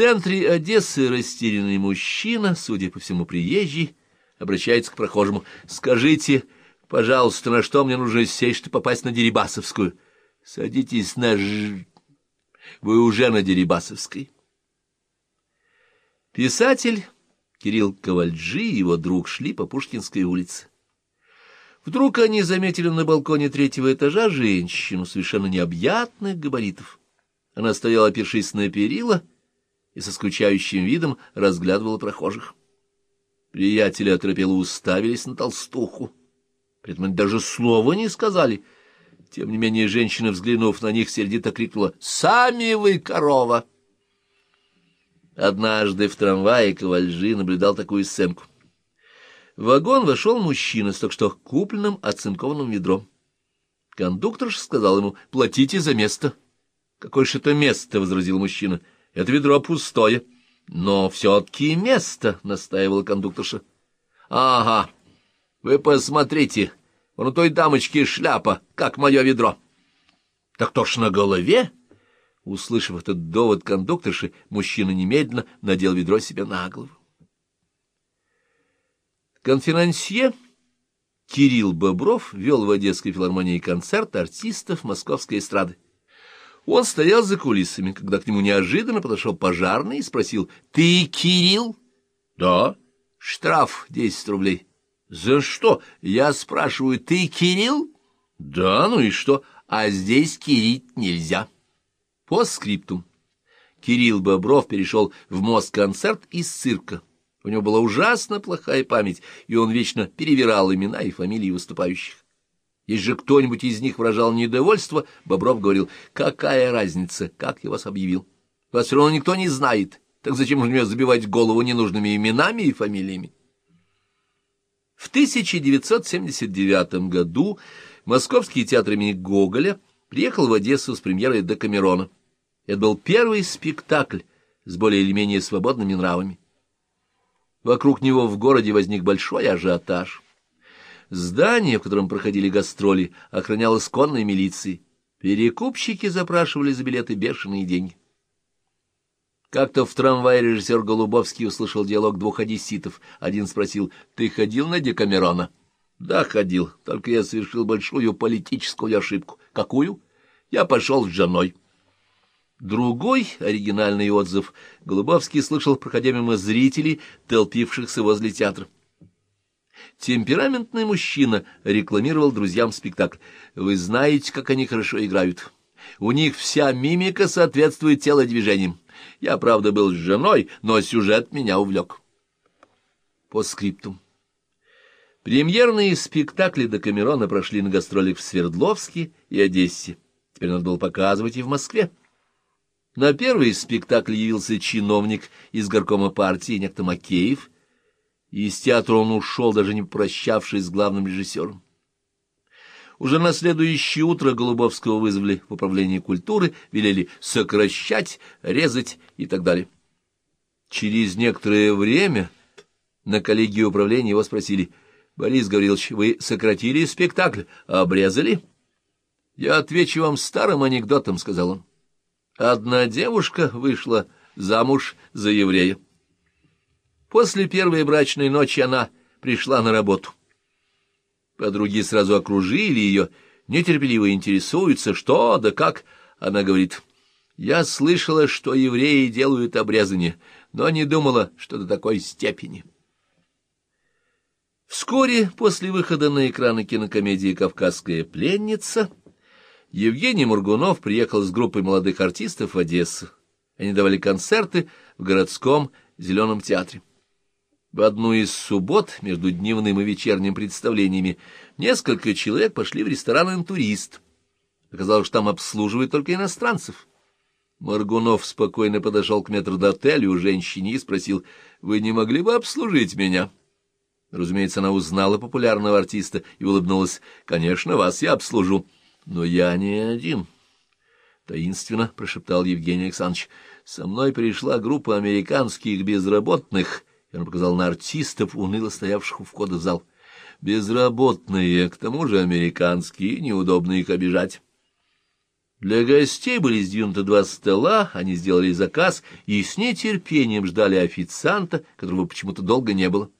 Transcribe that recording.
центре Одессы растерянный мужчина, судя по всему приезжий, обращается к прохожему. «Скажите, пожалуйста, на что мне нужно сесть, чтобы попасть на Дерибасовскую?» «Садитесь на ж... Вы уже на Дерибасовской». Писатель Кирилл Ковальджи и его друг шли по Пушкинской улице. Вдруг они заметили на балконе третьего этажа женщину совершенно необъятных габаритов. Она стояла, опершись на перила, и со скучающим видом разглядывала прохожих. Приятели оторопело уставились на толстуху. При этом даже слова не сказали. Тем не менее женщина, взглянув на них, сердито крикнула «Сами вы, корова!» Однажды в трамвае Ковальжи наблюдал такую сценку. В вагон вошел мужчина с только что купленным оцинкованным ведром. Кондуктор сказал ему «Платите за место». «Какое же это место?» — возразил мужчина. «Это ведро пустое». «Но все-таки место», — настаивала кондукторша. «Ага, вы посмотрите, вон у той дамочки шляпа, как мое ведро». «Так то ж на голове?» Услышав этот довод кондукторши, мужчина немедленно надел ведро себе на голову. Конферансье Кирилл Бобров вел в Одесской филармонии концерт артистов московской эстрады. Он стоял за кулисами, когда к нему неожиданно подошел пожарный и спросил, «Ты Кирилл?» «Да». «Штраф десять рублей». «За что?» «Я спрашиваю, ты Кирилл?» «Да, ну и что? А здесь кирить нельзя». По скриптум. Кирилл Бобров перешел в Москонцерт из цирка. У него была ужасно плохая память, и он вечно перевирал имена и фамилии выступающих. Если же кто-нибудь из них выражал недовольство, Бобров говорил, какая разница, как я вас объявил. Вас все равно никто не знает, так зачем же мне забивать голову ненужными именами и фамилиями? В 1979 году Московский театр имени Гоголя приехал в Одессу с премьерой «Декамерона». Это был первый спектакль с более или менее свободными нравами. Вокруг него в городе возник большой ажиотаж. Здание, в котором проходили гастроли, охранялось конной милицией. Перекупщики запрашивали за билеты бешеные деньги. Как-то в трамвае режиссер Голубовский услышал диалог двух одесситов. Один спросил, «Ты ходил на Декамерона?» «Да, ходил, только я совершил большую политическую ошибку». «Какую?» «Я пошел с женой». Другой оригинальный отзыв Голубовский слышал, проходя мимо зрителей, толпившихся возле театра. Темпераментный мужчина рекламировал друзьям спектакль. «Вы знаете, как они хорошо играют. У них вся мимика соответствует телодвижениям. Я, правда, был с женой, но сюжет меня увлек». По скриптум. Премьерные спектакли до Камерона прошли на гастролях в Свердловске и Одессе. Теперь надо было показывать и в Москве. На первый спектакль явился чиновник из горкома партии, некто Макеев, и из театра он ушел, даже не прощавшись с главным режиссером. Уже на следующее утро Голубовского вызвали в управление культуры, велели сокращать, резать и так далее. Через некоторое время на коллегии управления его спросили, «Борис Гаврилович, вы сократили спектакль, обрезали?» «Я отвечу вам старым анекдотом», — сказал он. Одна девушка вышла замуж за еврея. После первой брачной ночи она пришла на работу. Подруги сразу окружили ее, нетерпеливо интересуются, что да как. Она говорит, «Я слышала, что евреи делают обрезание, но не думала, что до такой степени». Вскоре после выхода на экраны кинокомедии «Кавказская пленница» Евгений Мургунов приехал с группой молодых артистов в Одессу. Они давали концерты в городском зеленом театре. В одну из суббот между дневным и вечерним представлениями несколько человек пошли в ресторан «Интурист». Оказалось, что там обслуживают только иностранцев. Моргунов спокойно подошел к метрдотелю женщине и спросил, «Вы не могли бы обслужить меня?» Разумеется, она узнала популярного артиста и улыбнулась, «Конечно, вас я обслужу». Но я не один. Таинственно прошептал Евгений Александрович. Со мной пришла группа американских безработных. И он показал на артистов, уныло стоявших у входа в зал. Безработные, к тому же американские, неудобно их обижать. Для гостей были сдвинуты два стола, они сделали заказ и с нетерпением ждали официанта, которого почему-то долго не было.